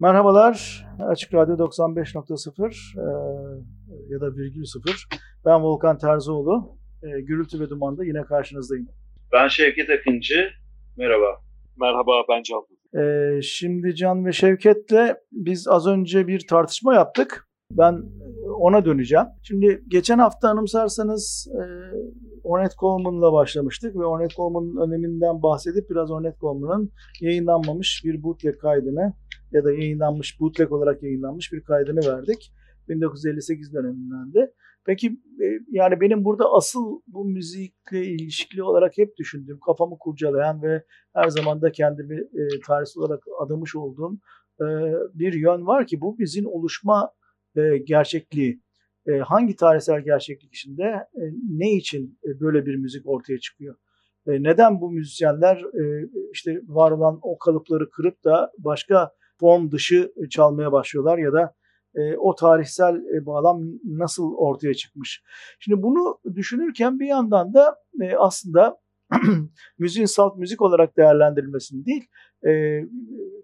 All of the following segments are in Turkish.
Merhabalar, Açık Radyo 95.0 e, ya da virgül 0. Ben Volkan Terzioğlu. E, Gürültü ve Duman'da yine karşınızdayım. Ben Şevket Akıncı. Merhaba. Merhaba, ben Can. E, şimdi Can ve Şevket'le biz az önce bir tartışma yaptık. Ben ona döneceğim. Şimdi geçen hafta anımsarsanız e, Ornette Coleman'la başlamıştık ve Ornette Coleman'ın öneminden bahsedip biraz Ornette Coleman'ın yayınlanmamış bir bootleg kaydını ya da yayınlanmış, bootleg olarak yayınlanmış bir kaydını verdik. 1958 döneminden de. Peki e, yani benim burada asıl bu müzikle ilişkili olarak hep düşündüğüm, kafamı kurcalayan ve her zaman da kendimi e, tarihsel olarak adamış olduğum e, bir yön var ki bu bizim oluşma e, gerçekliği. E, hangi tarihsel gerçeklik içinde e, ne için e, böyle bir müzik ortaya çıkıyor? E, neden bu müzisyenler e, işte var olan o kalıpları kırıp da başka form dışı çalmaya başlıyorlar ya da e, o tarihsel e, bağlam nasıl ortaya çıkmış? Şimdi bunu düşünürken bir yandan da e, aslında müziğin salt müzik olarak değerlendirilmesini değil, e,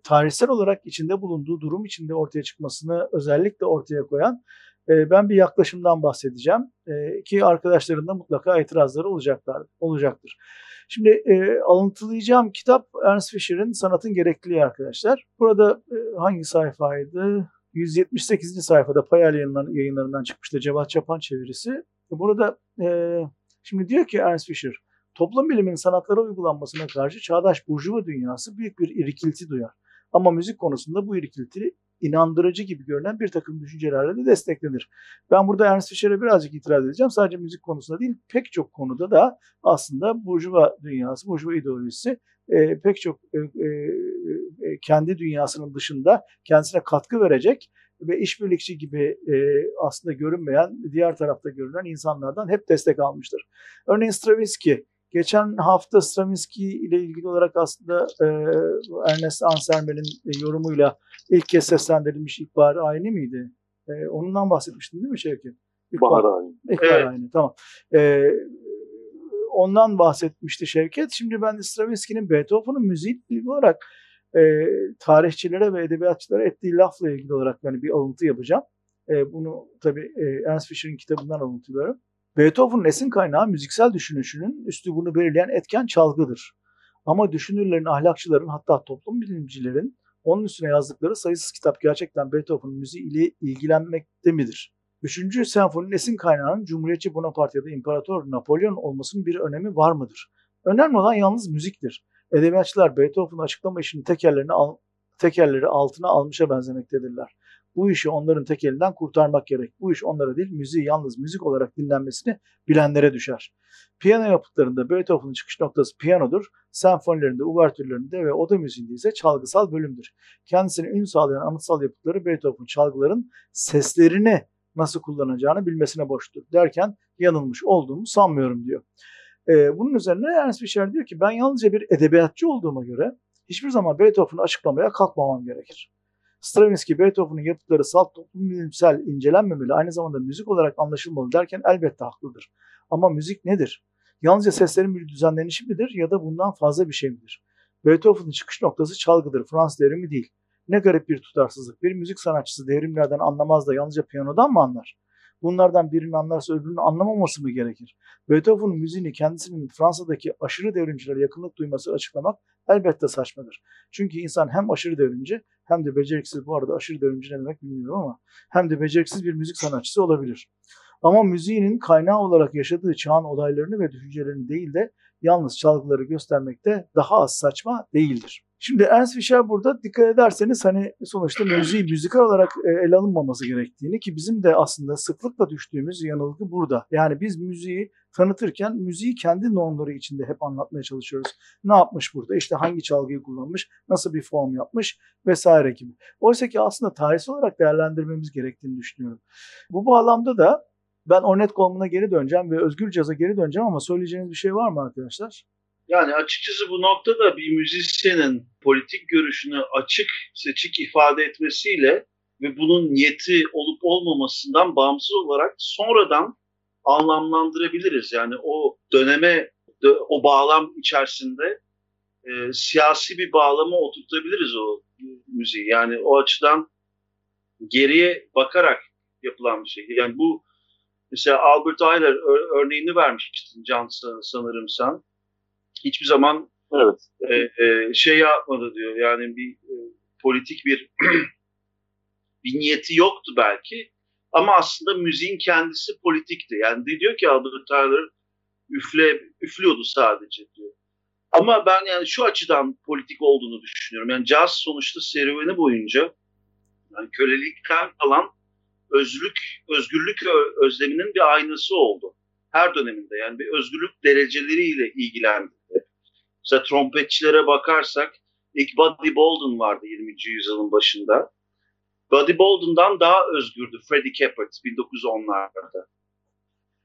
tarihsel olarak içinde bulunduğu durum içinde ortaya çıkmasını özellikle ortaya koyan e, ben bir yaklaşımdan bahsedeceğim e, ki arkadaşların da mutlaka itirazları olacaklar, olacaktır. Şimdi e, alıntılayacağım kitap Ernst Fischer'in Sanatın Gerekliliği arkadaşlar. Burada e, hangi sayfaydı? 178. sayfada Payal yayınlarından çıkmıştı Cevat Çapan çevirisi. Burada e, şimdi diyor ki Ernst Fischer, toplum biliminin sanatlara uygulanmasına karşı çağdaş burjuva dünyası büyük bir irikilti duyar. Ama müzik konusunda bu irikilti inandırıcı gibi görünen bir takım düşüncelerle de desteklenir. Ben burada Ernst Fischer'e birazcık itiraz edeceğim. Sadece müzik konusunda değil pek çok konuda da aslında burjuva dünyası, burjuva ideolojisi e, pek çok e, e, e, kendi dünyasının dışında kendisine katkı verecek ve işbirlikçi gibi e, aslında görünmeyen, diğer tarafta görünen insanlardan hep destek almıştır. Örneğin Stravinsky Geçen hafta Stravinsky ile ilgili olarak aslında e, Ernest Anselme'nin e, yorumuyla ilk kez seslendirilmiş İlkbahar Ayini miydi? E, onundan bahsetmiştin değil mi Şevket? İlkbahar Ayini. İlkbahar evet. Ayini, tamam. E, ondan bahsetmişti Şevket. Şimdi ben de Stravinsky'nin Beethoven'ın müziği ilgili olarak e, tarihçilere ve edebiyatçılara ettiği lafla ilgili olarak yani bir alıntı yapacağım. E, bunu tabii e, Ernst Fischer'in kitabından alıntılıyorum. Beethoven'ın esin kaynağı müziksel düşünüşünün üslubunu belirleyen etken çalgıdır. Ama düşünürlerin, ahlakçıların hatta toplum bilimcilerin onun üstüne yazdıkları sayısız kitap gerçekten Beethoven'ın müziği ile ilgilenmekte midir? Üçüncü senfoninin esin kaynağının Cumhuriyetçi Bonaparte ya da İmparator Napolyon olmasının bir önemi var mıdır? Önemli olan yalnız müziktir. Edebiyatçılar Beethoven'ın açıklama işini tekerlerini al, tekerleri altına almışa benzemektedirler. Bu işi onların tek elinden kurtarmak gerek. Bu iş onlara değil, müziği yalnız müzik olarak dinlenmesini bilenlere düşer. Piyano yapıtlarında Beethoven'ın çıkış noktası piyanodur. Senfonilerinde, uvertürlerinde ve oda müziğinde ise çalgısal bölümdür. Kendisine ün sağlayan anıtsal yapıtları Beethoven çalgıların seslerini nasıl kullanacağını bilmesine borçtur derken yanılmış olduğumu sanmıyorum diyor. Ee, bunun üzerine Ernst Fischer diyor ki ben yalnızca bir edebiyatçı olduğuma göre hiçbir zaman Beethoven'ı açıklamaya kalkmamam gerekir. Stravinsky, Beethoven'ın yapıtları salt toplum bilimsel incelenmemeli, aynı zamanda müzik olarak anlaşılmalı derken elbette haklıdır. Ama müzik nedir? Yalnızca seslerin bir düzenlenişi midir ya da bundan fazla bir şey midir? Beethoven'ın çıkış noktası çalgıdır, Fransız devrimi değil. Ne garip bir tutarsızlık. Bir müzik sanatçısı devrimlerden anlamaz da yalnızca piyanodan mı anlar? Bunlardan birini anlarsa öbürünü anlamaması mı gerekir? Beethoven'ın müziğini kendisinin Fransa'daki aşırı devrimcilere yakınlık duyması açıklamak elbette saçmadır. Çünkü insan hem aşırı devrimci hem de beceriksiz bu arada aşırı devrimci ne demek bilmiyorum ama hem de beceriksiz bir müzik sanatçısı olabilir. Ama müziğinin kaynağı olarak yaşadığı çağın olaylarını ve düşüncelerini değil de yalnız çalgıları göstermekte daha az saçma değildir. Şimdi Ernst Fischer burada dikkat ederseniz hani sonuçta müziği müzikal olarak e, ele alınmaması gerektiğini ki bizim de aslında sıklıkla düştüğümüz yanılgı burada. Yani biz müziği tanıtırken müziği kendi normları içinde hep anlatmaya çalışıyoruz. Ne yapmış burada? İşte hangi çalgıyı kullanmış, nasıl bir form yapmış vesaire gibi. Oysa ki aslında tarihsel olarak değerlendirmemiz gerektiğini düşünüyorum. Bu bağlamda da ben Ornette Coleman'a geri döneceğim ve Özgür Caz'a geri döneceğim ama söyleyeceğiniz bir şey var mı arkadaşlar? Yani açıkçası bu noktada bir müzisyenin politik görüşünü açık seçik ifade etmesiyle ve bunun niyeti olup olmamasından bağımsız olarak sonradan anlamlandırabiliriz. Yani o döneme, o bağlam içerisinde e, siyasi bir bağlama oturtabiliriz o müziği. Yani o açıdan geriye bakarak yapılan bir şey. Yani bu mesela Albert Ayler örneğini vermiştin Can sanırım sen. Hiçbir zaman evet. e, e, şey yapmadı diyor. Yani bir e, politik bir bir niyeti yoktu belki. Ama aslında müziğin kendisi politikti. Yani diyor ki Albert Ayler üfle üflüyordu sadece diyor. Ama ben yani şu açıdan politik olduğunu düşünüyorum. Yani caz sonuçta serüveni boyunca yani kölelikten kalan özgürlük, özgürlük özleminin bir aynası oldu. Her döneminde yani bir özgürlük dereceleriyle ilgilendi. Mesela trompetçilere bakarsak ilk Buddy Bolden vardı 20. yüzyılın başında. Buddy Bolden'dan daha özgürdü Freddie Capert 1910'larda.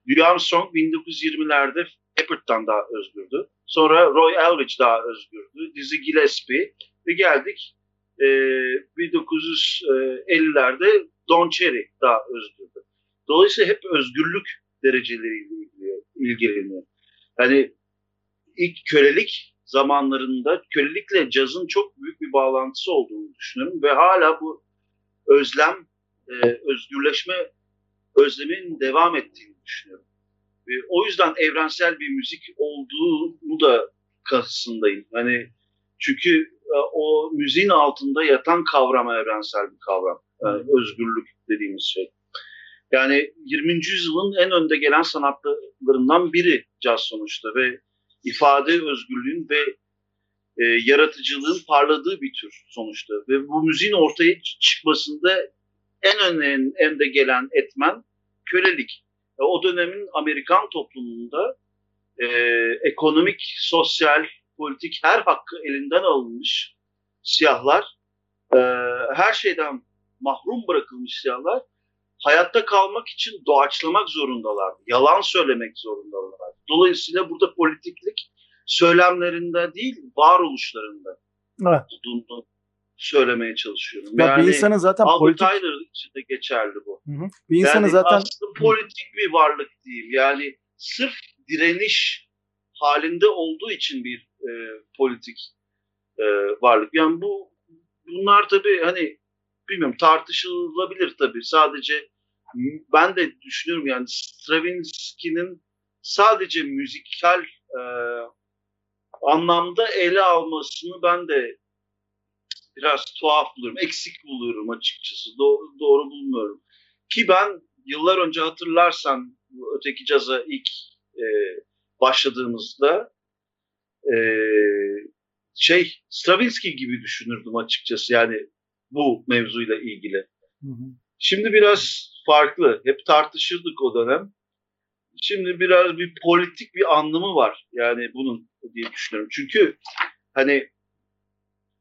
Louis Armstrong 1920'lerde Cappert'tan daha özgürdü. Sonra Roy Eldridge daha özgürdü. Dizzy Gillespie ve geldik e, 1950'lerde Don Cherry daha özgürdü. Dolayısıyla hep özgürlük dereceleriyle ilgileniyor. Yani ilk kölelik zamanlarında kölelikle cazın çok büyük bir bağlantısı olduğunu düşünüyorum ve hala bu özlem, e, özgürleşme özlemin devam ettiğini düşünüyorum. Ve o yüzden evrensel bir müzik olduğunu da kasındayım. Hani çünkü e, o müziğin altında yatan kavram evrensel bir kavram. Yani özgürlük dediğimiz şey. Yani 20. yüzyılın en önde gelen sanatlarından biri caz sonuçta ve ifade özgürlüğün ve e, yaratıcılığın parladığı bir tür sonuçta. Ve bu müziğin ortaya çıkmasında en önemli önde gelen etmen kölelik. E, o dönemin Amerikan toplumunda e, ekonomik, sosyal, politik her hakkı elinden alınmış siyahlar, e, her şeyden mahrum bırakılmış siyahlar hayatta kalmak için doğaçlamak zorundalar. Yalan söylemek zorundalar. Dolayısıyla burada politiklik söylemlerinde değil, varoluşlarında evet. olduğunu söylemeye çalışıyorum. Ya yani bir insanın zaten Albert politik... Tyler için de geçerli bu. Hı hı. Bir insanın yani zaten... aslında politik bir varlık değil. Yani sırf direniş halinde olduğu için bir e, politik e, varlık. Yani bu bunlar tabii hani bilmiyorum tartışılabilir tabii. Sadece ben de düşünüyorum yani Stravinsky'nin sadece müzikal e, anlamda ele almasını ben de biraz tuhaf buluyorum. Eksik buluyorum açıkçası. Do- doğru bulmuyorum. Ki ben yıllar önce hatırlarsan öteki caza ilk e, başladığımızda e, şey Stravinsky gibi düşünürdüm açıkçası yani bu mevzuyla ilgili. Hı hı. Şimdi biraz farklı. Hep tartışırdık o dönem. Şimdi biraz bir politik bir anlamı var yani bunun diye düşünüyorum. Çünkü hani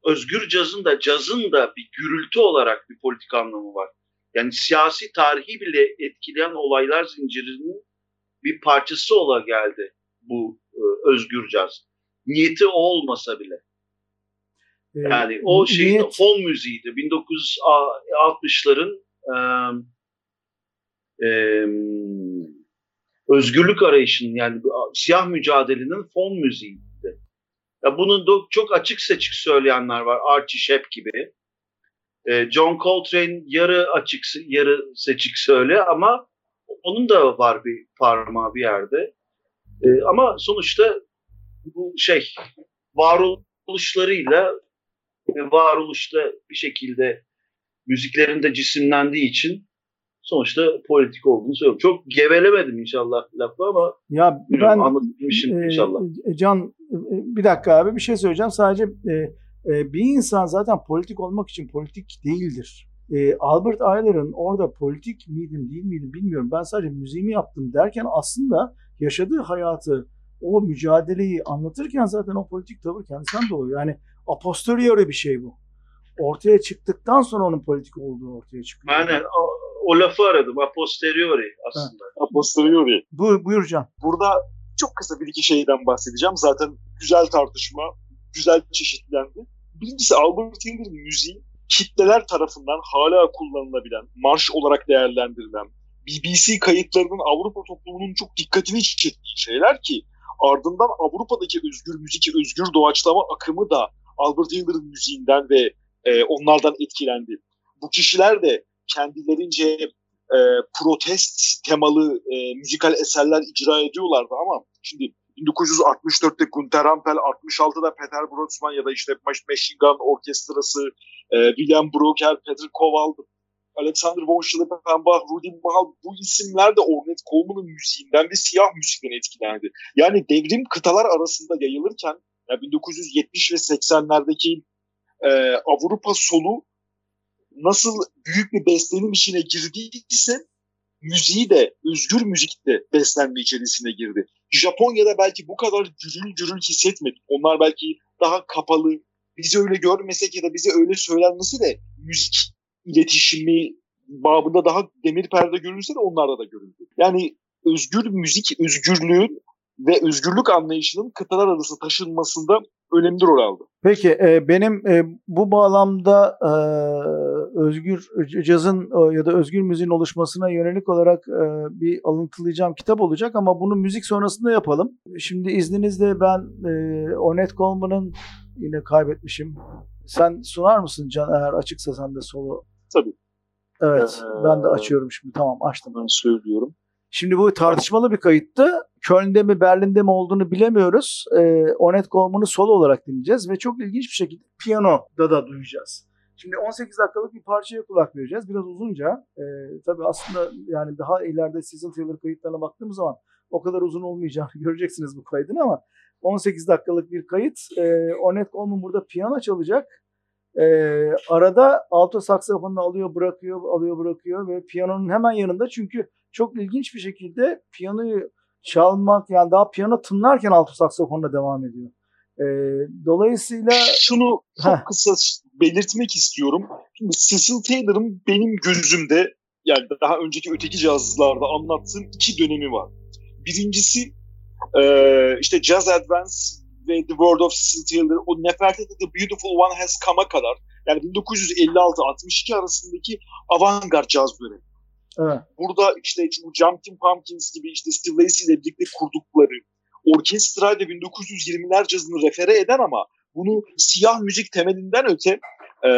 özgür cazın da cazın da bir gürültü olarak bir politik anlamı var. Yani siyasi tarihi bile etkileyen olaylar zincirinin bir parçası ola geldi bu e, özgür caz. Niyeti o olmasa bile. Ee, yani o şeyin niyet... fon müziğiydi. 1960'ların e, e, özgürlük arayışının yani siyah mücadelenin fon müziğiydi. Ya bunu da çok açık seçik söyleyenler var. Archie Shepp gibi. E, John Coltrane yarı açık yarı seçik söyle ama onun da var bir parmağı bir yerde. E, ama sonuçta bu şey varoluşlarıyla varoluşta bir şekilde müziklerinde cisimlendiği için sonuçta politik olduğunu söylüyorum. Çok gevelemedim inşallah lafı ama ya ben anlatmışım e, inşallah. E, Can e, bir dakika abi bir şey söyleyeceğim. Sadece e, e, bir insan zaten politik olmak için politik değildir. E, Albert Ayler'ın orada politik miydim değil miydim bilmiyorum. Ben sadece müziğimi yaptım derken aslında yaşadığı hayatı o mücadeleyi anlatırken zaten o politik tavır kendisinden doğuyor. Yani a posteriori bir şey bu ortaya çıktıktan sonra onun politik olduğu ortaya çıkıyor. Aynen. O, o lafı aradım. A posteriori aslında. Ha. A posteriori. Bu, buyur Can. Burada çok kısa bir iki şeyden bahsedeceğim. Zaten güzel tartışma, güzel çeşitlendi. Birincisi Albert Taylor'ın müziği kitleler tarafından hala kullanılabilen, marş olarak değerlendirilen, BBC kayıtlarının Avrupa toplumunun çok dikkatini çektiği şeyler ki Ardından Avrupa'daki özgür müzik, özgür doğaçlama akımı da Albert Hiller'ın müziğinden ve e, onlardan etkilendi. Bu kişiler de kendilerince e, protest temalı e, müzikal eserler icra ediyorlardı ama şimdi 1964'te Günter Ampel, 66'da Peter Brodsman ya da işte Machine Gun Orkestrası, e, William Brooker, Peter Koval, Alexander von Schlippenbach, Rudy Mahal bu isimler de Ornette Coleman'ın müziğinden ve siyah müzikten etkilendi. Yani devrim kıtalar arasında yayılırken yani 1970 ve 80'lerdeki e, Avrupa solu nasıl büyük bir beslenim içine girdiyse müziği de özgür müzikte beslenme içerisine girdi. Japonya'da belki bu kadar gürül gürül hissetmedik. Onlar belki daha kapalı, bizi öyle görmesek ya da bize öyle söylenmesi de müzik iletişimi babında daha demir perde görülse de onlarda da görüldü. Yani özgür müzik, özgürlüğün ve özgürlük anlayışının kıtalar arası taşınmasında önemli rol aldı. Peki e, benim e, bu bağlamda e, özgür cazın e, ya da özgür müziğin oluşmasına yönelik olarak e, bir alıntılayacağım kitap olacak ama bunu müzik sonrasında yapalım. Şimdi izninizle ben e, Onet Coleman'ın yine kaybetmişim. Sen sunar mısın Can eğer açıksa sen de solo? Tabii. Evet ee, ben de açıyorum şimdi tamam açtım. Ben söylüyorum. Şimdi bu tartışmalı bir kayıttı. Köln'de mi Berlin'de mi olduğunu bilemiyoruz. E, Onet Coleman'ı solo olarak dinleyeceğiz ve çok ilginç bir şekilde piyanoda da duyacağız. Şimdi 18 dakikalık bir parçaya kulak vereceğiz. Biraz uzunca. E, tabii aslında yani daha ileride Cecil Taylor kayıtlarına baktığımız zaman o kadar uzun olmayacağını göreceksiniz bu kaydın ama 18 dakikalık bir kayıt. E, Onet Coleman burada piyano çalacak. E, arada alto saksafonunu alıyor bırakıyor, alıyor bırakıyor ve piyanonun hemen yanında çünkü çok ilginç bir şekilde piyanoyu çalmak yani daha piyano tınlarken alto saksafonla devam ediyor. E, dolayısıyla şunu çok Heh. kısa belirtmek istiyorum. Şimdi Cecil Taylor'ın benim gözümde yani daha önceki öteki cazlarda anlattığım iki dönemi var. Birincisi e, işte Jazz Advance ve The World of Taylor o Nefertiti The Beautiful One Has Come'a kadar yani 1956-62 arasındaki avantgard caz dönemi. Evet. Burada işte bu Jumping Pumpkins gibi işte Steve Lacy ile birlikte kurdukları orkestrayla 1920'ler cazını refere eden ama bunu siyah müzik temelinden öte e,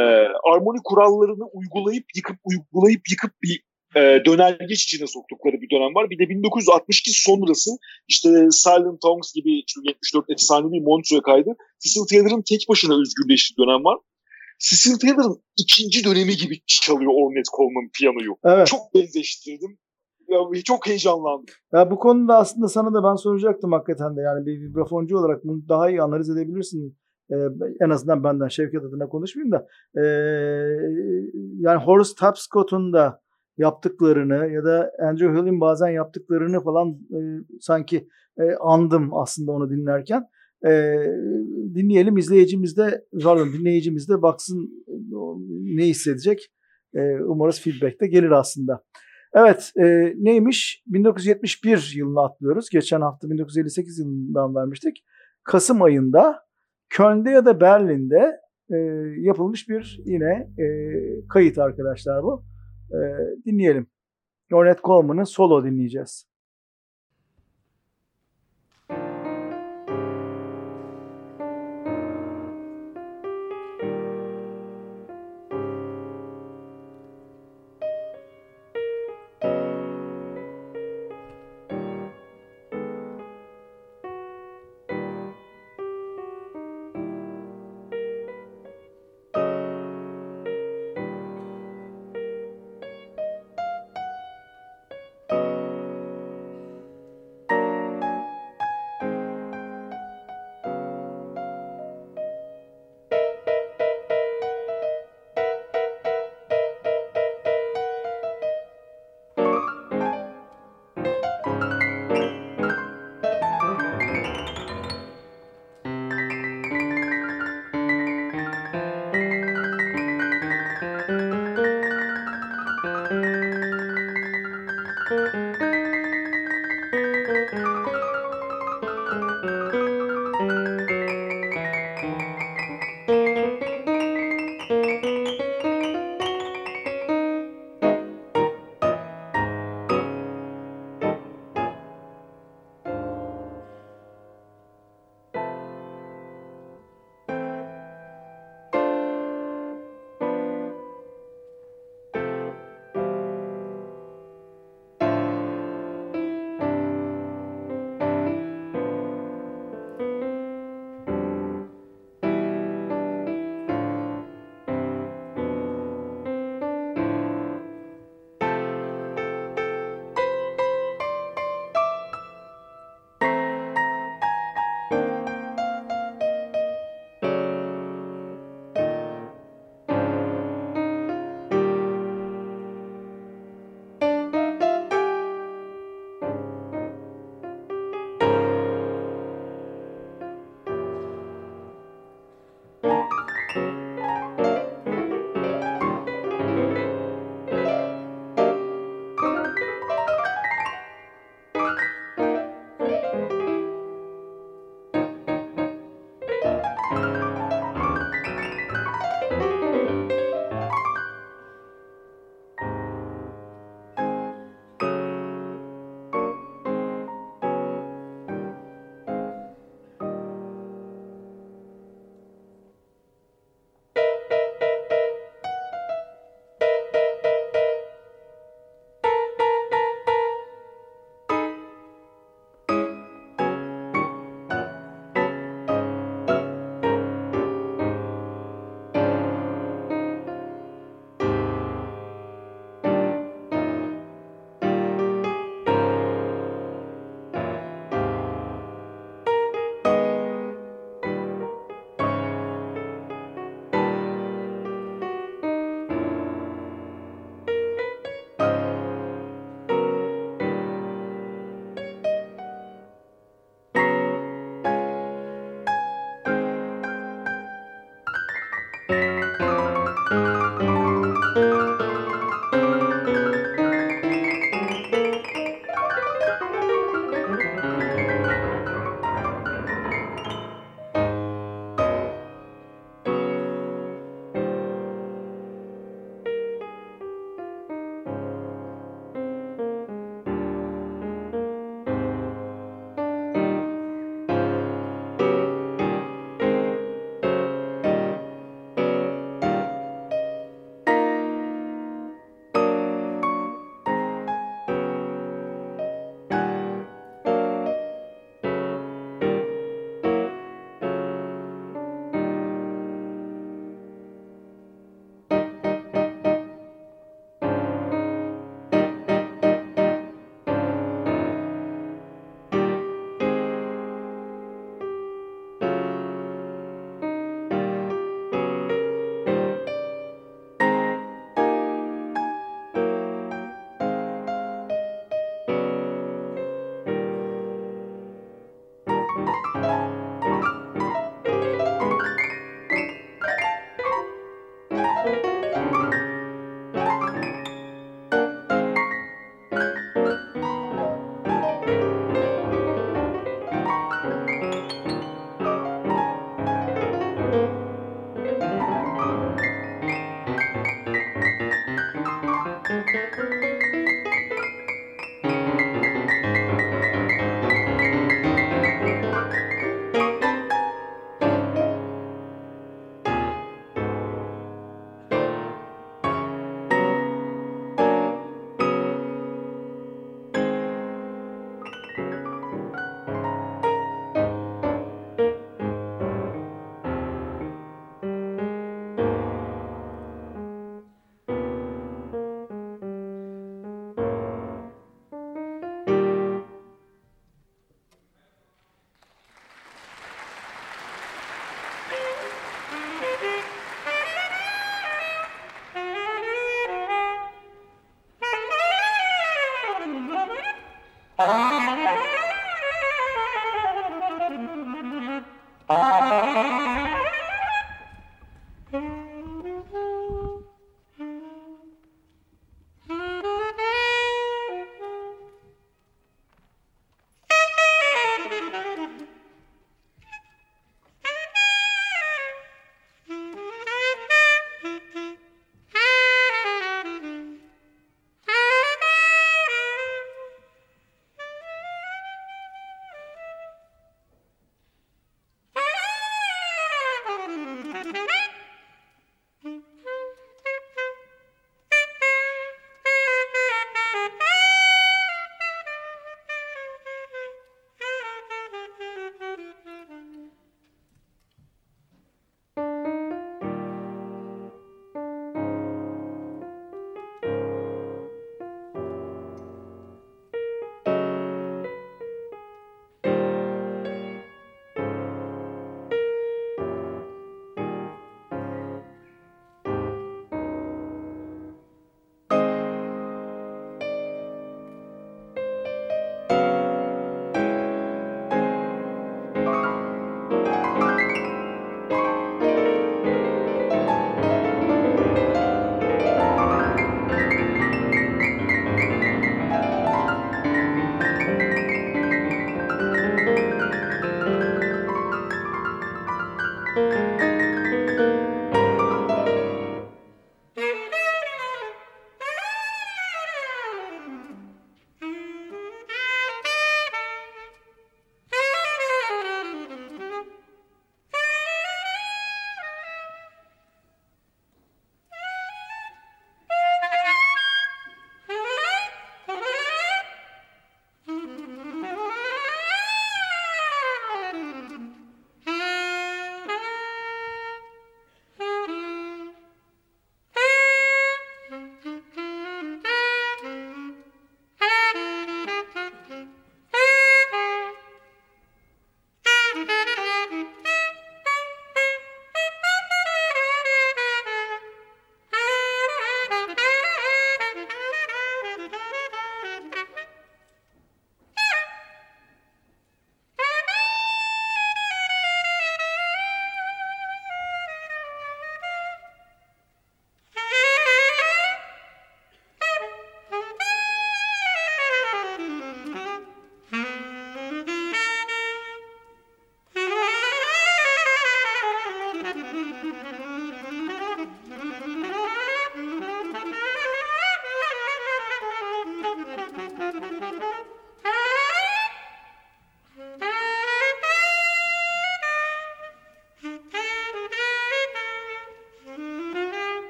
armoni kurallarını uygulayıp yıkıp uygulayıp yıkıp bir e, dönergeç içine soktukları bir dönem var. Bir de 1962 sonrası işte Silent Tongues gibi 74 efsanevi Montreux kaydı. Cecil Taylor'ın tek başına özgürleştiği dönem var. Cecil Taylor'ın ikinci dönemi gibi çalıyor Ornette Coleman piyanoyu. Evet. Çok benzeştirdim. Ya, çok heyecanlandım. Ya bu konuda aslında sana da ben soracaktım hakikaten de. Yani bir vibrafoncu olarak bunu daha iyi analiz edebilirsin. Ee, en azından benden Şevket adına konuşmayayım da. Ee, yani Horace Tapscott'un da yaptıklarını ya da Andrew Hill'in bazen yaptıklarını falan e, sanki e, andım aslında onu dinlerken. E, dinleyelim izleyicimiz de pardon dinleyicimiz de baksın ne hissedecek. E, umarız feedback de gelir aslında. Evet e, neymiş? 1971 yılına atlıyoruz. Geçen hafta 1958 yılından vermiştik. Kasım ayında Köln'de ya da Berlin'de e, yapılmış bir yine e, kayıt arkadaşlar bu. Dinleyelim. Ornette Coleman'ın solo dinleyeceğiz.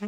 E,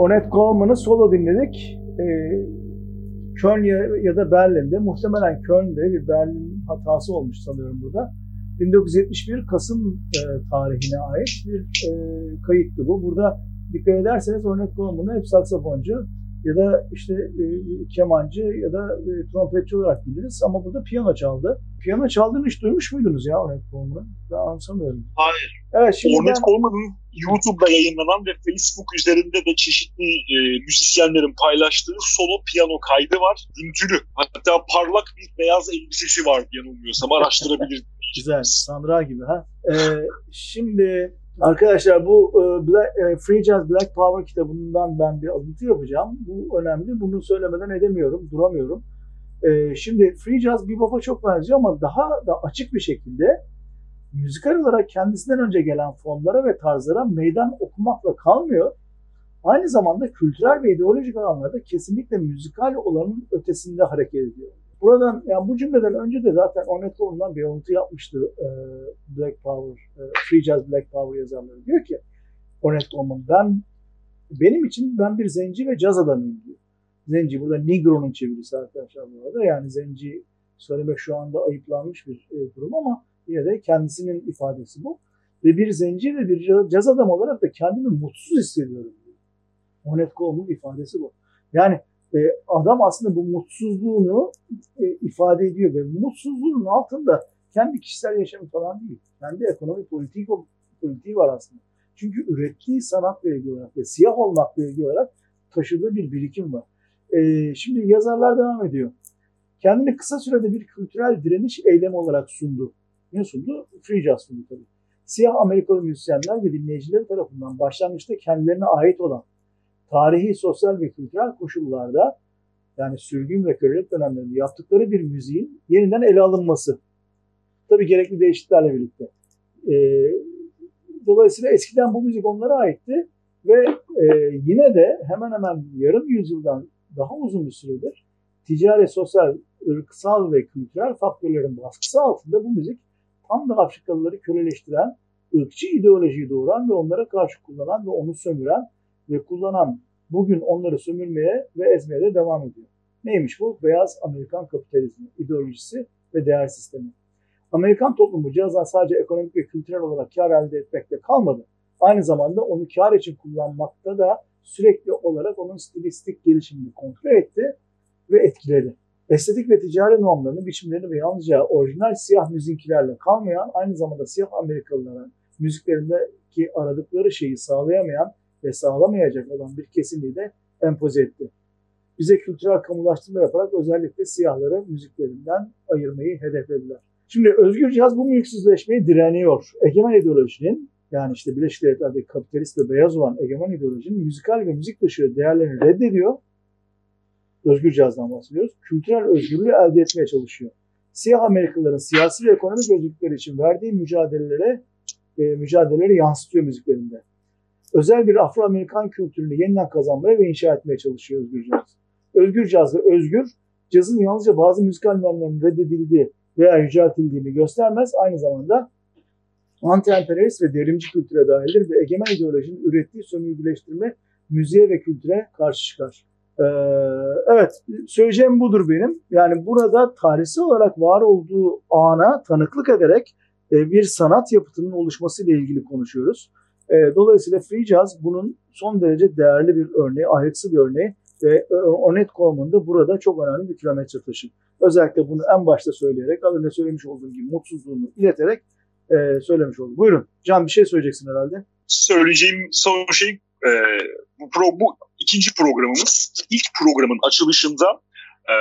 Onet Coleman'ı solo dinledik. E, Köln ya, ya da Berlin'de, muhtemelen Köln'de bir Berlin hatası olmuş sanıyorum burada. 1971 Kasım e, tarihine ait bir e, kayıttı bu. Burada dikkat ederseniz Ornette Coleman'ı hep saksafoncu ya da işte e, kemancı ya da e, trompetçi olarak biliriz ama burada piyano çaldı. Piyano çaldığını hiç duymuş muydunuz ya Ornette Coleman'ı? Ben anımsamıyorum. Hayır. Evet, şimdi Ornette. Coleman'ın YouTube'da yayınlanan ve Facebook üzerinde de çeşitli e, müzisyenlerin paylaştığı solo piyano kaydı var. Dintülü. Hatta parlak bir beyaz elbisesi var yanılmıyorsam. Araştırabilir. Güzel. Sandra gibi ha. Ee, şimdi arkadaşlar bu e, Black, e, Free Jazz Black Power kitabından ben bir alıntı yapacağım. Bu önemli. Bunu söylemeden edemiyorum. Duramıyorum. Ee, şimdi Free Jazz bebop'a çok benziyor ama daha da açık bir şekilde müzikal olarak kendisinden önce gelen fonlara ve tarzlara meydan okumakla kalmıyor. Aynı zamanda kültürel ve ideolojik alanlarda kesinlikle müzikal olanın ötesinde hareket ediyor. Buradan yani bu cümleden önce de zaten Ornette Coleman'dan bir alıntı yapmıştı e, Black Power, e, Free Jazz Black Power yazarları. Diyor ki Ornette Coleman ben benim için ben bir zenci ve caz adamıyım diyor. Zenci burada Negro'nun çevirisi arkadaşlar bu arada. Yani zenci söylemek şu anda ayıplanmış bir e, durum ama de kendisinin ifadesi bu. Ve bir zenci ve bir caz adam olarak da kendimi mutsuz hissediyorum diyor. Ornette Coleman'ın ifadesi bu. Yani e, adam aslında bu mutsuzluğunu e, ifade ediyor ve mutsuzluğun altında kendi kişisel yaşamı falan değil. Kendi ekonomi politik politiği var aslında. Çünkü ürettiği sanatla ilgili olarak ve siyah olmakla ilgili olarak taşıdığı bir birikim var. E, şimdi yazarlar devam ediyor. Kendini kısa sürede bir kültürel direniş eylemi olarak sundu. Ne sundu? Free jazz sundu tabii. Siyah Amerikalı müzisyenler ve dinleyiciler tarafından başlangıçta kendilerine ait olan tarihi, sosyal ve kültürel koşullarda yani sürgün ve kölelik dönemlerinde yaptıkları bir müziğin yeniden ele alınması. Tabii gerekli değişikliklerle birlikte. E, dolayısıyla eskiden bu müzik onlara aitti ve e, yine de hemen hemen yarım yüzyıldan daha uzun bir süredir ticari, sosyal, ırksal ve kültürel faktörlerin baskısı altında bu müzik tam da Afrikalıları köleleştiren, ırkçı ideolojiyi doğuran ve onlara karşı kullanan ve onu sömüren ve kullanan bugün onları sömürmeye ve ezmeye de devam ediyor. Neymiş bu? Beyaz Amerikan kapitalizmi, ideolojisi ve değer sistemi. Amerikan toplumu cihazdan sadece ekonomik ve kültürel olarak kar elde etmekte kalmadı. Aynı zamanda onu kar için kullanmakta da sürekli olarak onun stilistik gelişimini kontrol etti ve etkiledi. Estetik ve ticari normlarını, biçimlerini ve yalnızca orijinal siyah müziklerle kalmayan, aynı zamanda siyah Amerikalılara müziklerindeki aradıkları şeyi sağlayamayan ve sağlamayacak olan bir kesimliği de empoze etti. Bize kültürel kamulaştırma yaparak özellikle siyahları müziklerinden ayırmayı hedeflediler. Şimdi özgür cihaz bu mülksüzleşmeyi direniyor. Egemen ideolojinin yani işte Birleşik Devletler'deki kapitalist ve beyaz olan egemen ideolojinin müzikal ve müzik dışı değerlerini reddediyor. Özgür cihazdan bahsediyoruz. Kültürel özgürlüğü elde etmeye çalışıyor. Siyah Amerikalıların siyasi ve ekonomik özgürlükleri için verdiği mücadelelere e, mücadeleleri yansıtıyor müziklerinde. Özel bir Afro-Amerikan kültürünü yeniden kazanmaya ve inşa etmeye çalışıyor özgür caz. Özgür caz ve özgür, cazın yalnızca bazı müzikal normların reddedildiği veya yüceltildiğini göstermez. Aynı zamanda anti-emperyalist ve devrimci kültüre dahildir ve egemen ideolojinin ürettiği sömürgüleştirme müziğe ve kültüre karşı çıkar. Ee, evet, söyleyeceğim budur benim. Yani burada tarihsel olarak var olduğu ana tanıklık ederek e, bir sanat yapıtının oluşmasıyla ilgili konuşuyoruz. E, dolayısıyla Free Jazz bunun son derece değerli bir örneği, ayrıksı bir örneği ve e, Ornette Coleman da burada çok önemli bir kilometre taşı. Özellikle bunu en başta söyleyerek, az önce söylemiş olduğum gibi mutsuzluğunu ileterek e, söylemiş oldum. Buyurun. Can bir şey söyleyeceksin herhalde. Söyleyeceğim son şey bu, bu ikinci programımız. İlk programın açılışında e,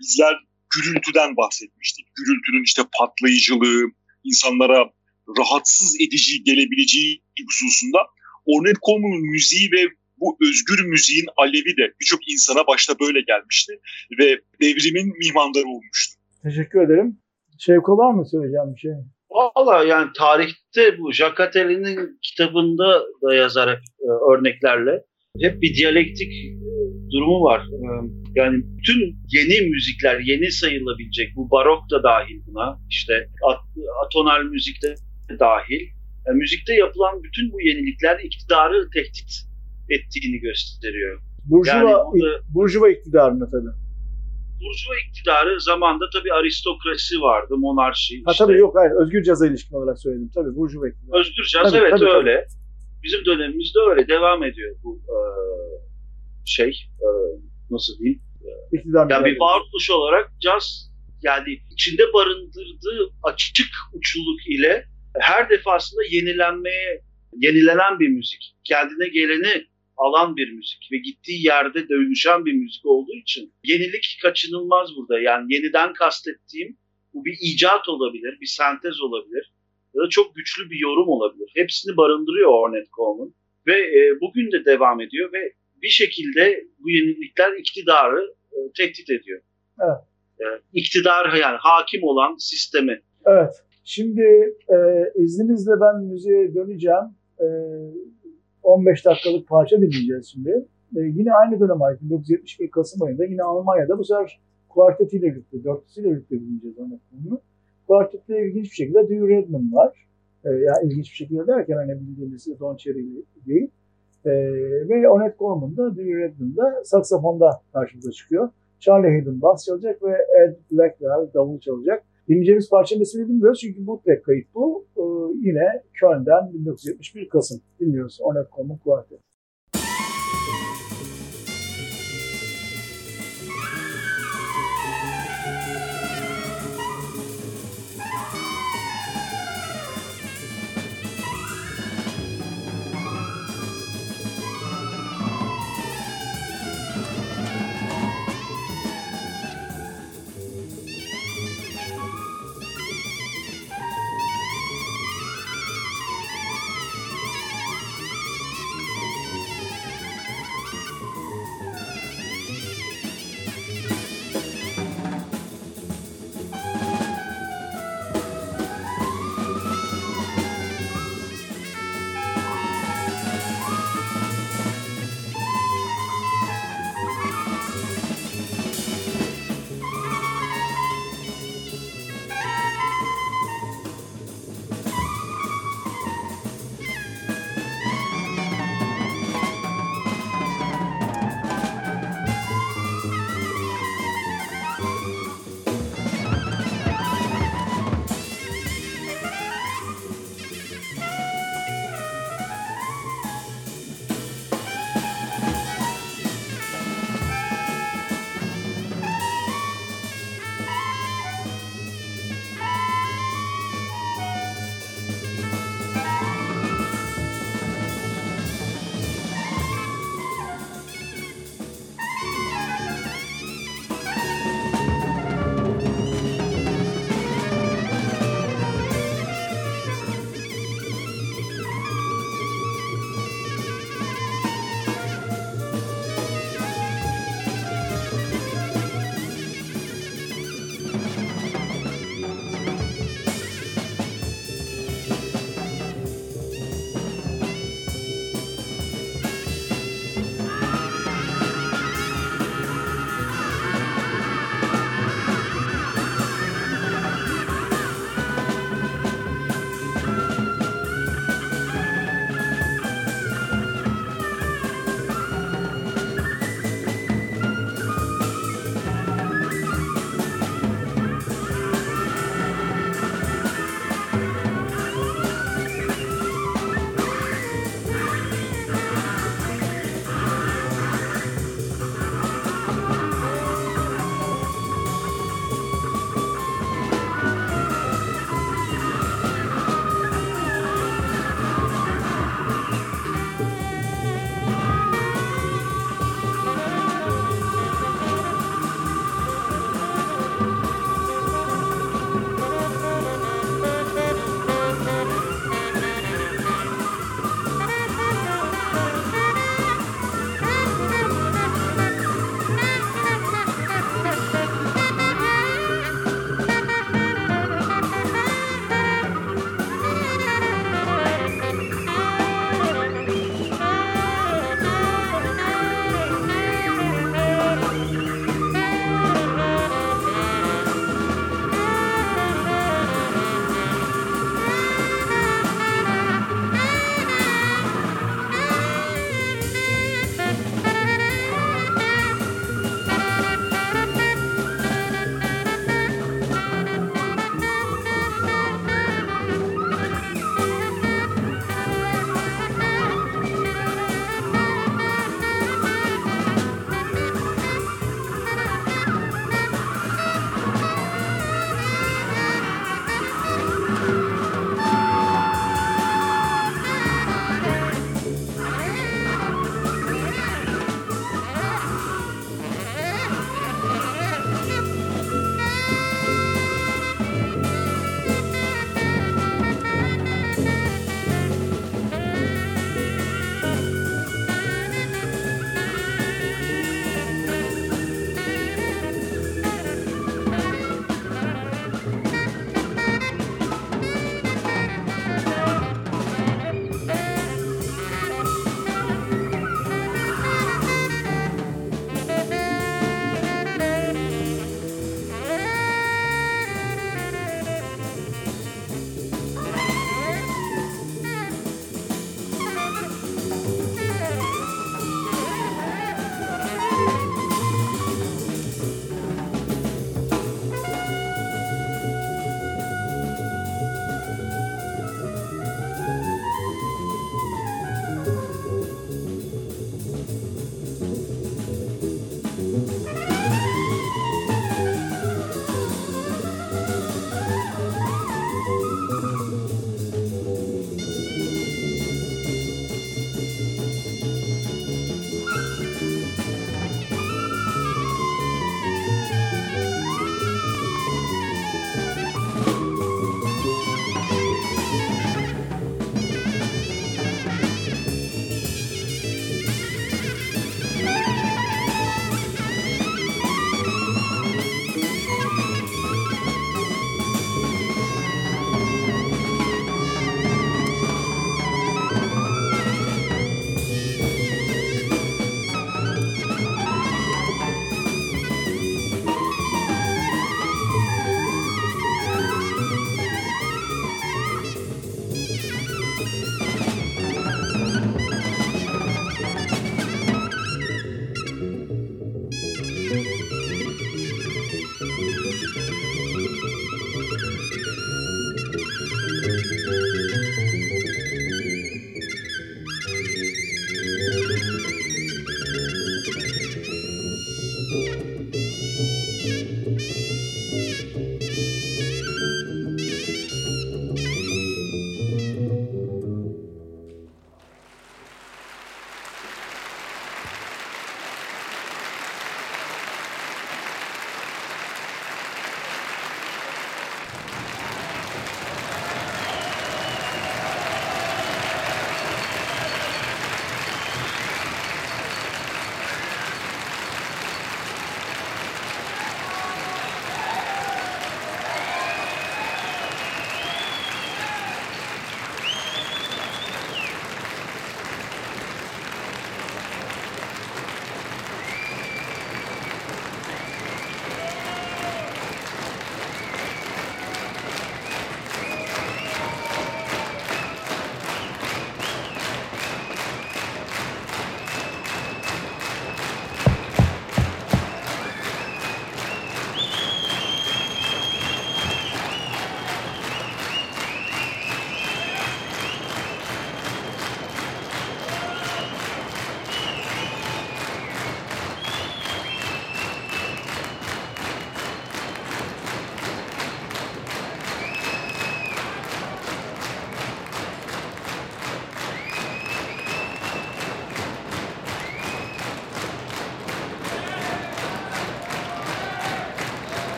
bizler gürültüden bahsetmiştik. Gürültünün işte patlayıcılığı, insanlara rahatsız edici gelebileceği hususunda Ornette Coleman'ın müziği ve bu özgür müziğin alevi de birçok insana başta böyle gelmişti ve devrimin mihmandarı olmuştu. Teşekkür ederim. Şevko var mı söyleyeceğim bir şey? Valla yani tarihte bu Jacques kitabında da yazar hep e, örneklerle. Hep bir diyalektik e, durumu var. E, yani bütün yeni müzikler, yeni sayılabilecek, bu barok da dahil buna, işte at, atonal müzik de dahil. Yani müzikte yapılan bütün bu yenilikler iktidarı tehdit ettiğini gösteriyor. Burjuva, yani burada, Burjuva iktidarını tabii. Burjuva iktidarı zamanda tabii aristokrasi vardı, monarşi. Ha işte. tabii yok hayır, özgür caza ilişkin olarak söyledim. Tabii Burjuva iktidarı. Özgür caz tabii, evet tabii, öyle. Tabii. Bizim dönemimizde öyle devam ediyor bu e, şey, e, nasıl diyeyim? İktidar yani bir varoluş olarak caz yani içinde barındırdığı açık uçluluk ile her defasında yenilenmeye yenilenen bir müzik. Kendine geleni alan bir müzik ve gittiği yerde dönüşen bir müzik olduğu için yenilik kaçınılmaz burada. Yani yeniden kastettiğim bu bir icat olabilir, bir sentez olabilir ya da çok güçlü bir yorum olabilir. Hepsini barındırıyor Ornette Coleman ve e, bugün de devam ediyor ve bir şekilde bu yenilikler iktidarı e, tehdit ediyor. Evet. E, iktidar yani hakim olan sistemi. Evet. Şimdi e, izninizle ben müziğe döneceğim. E, 15 dakikalık parça dinleyeceğiz şimdi. E, yine aynı dönem ait 1971 Kasım ayında yine Almanya'da bu sefer kuartetiyle birlikte, dörtlüsüyle birlikte dinleyeceğiz onu. Kuartette ilginç bir şekilde Dewey Redman var. E, yani ilginç bir şekilde derken hani bildiğimiz Don Cherry değil. E, ve Ornette Coleman da Dewey Redman da saksafonda karşımıza çıkıyor. Charlie Hayden bass çalacak ve Ed Blackwell davul çalacak. Dinleyeceğimiz parçanın ismini bilmiyoruz çünkü bootleg kayıt bu. Ee, yine Köln'den 1971 Kasım dinliyoruz. Ornette Coleman Quartet.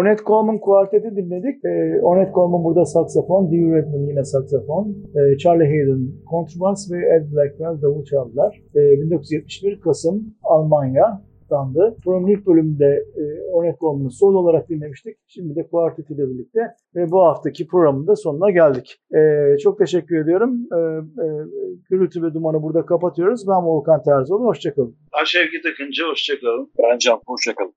Ornette Coleman kuarteti dinledik. E, Ornette Coleman burada saksafon, Dewey Redman yine saksafon, e, Charlie Hayden kontrbas ve Ed Blackwell davul çaldılar. E, 1971 Kasım Almanya dandı. Programın ilk bölümünde e, Ornette Coleman'ı solo olarak dinlemiştik. Şimdi de kuartetiyle birlikte ve bu haftaki programın da sonuna geldik. E, çok teşekkür ediyorum. E, e, gürültü ve dumanı burada kapatıyoruz. Ben Volkan Terzoğlu. Hoşçakalın. Ben Şevket Akıncı. Hoşçakalın. Ben Can. Hoşçakalın.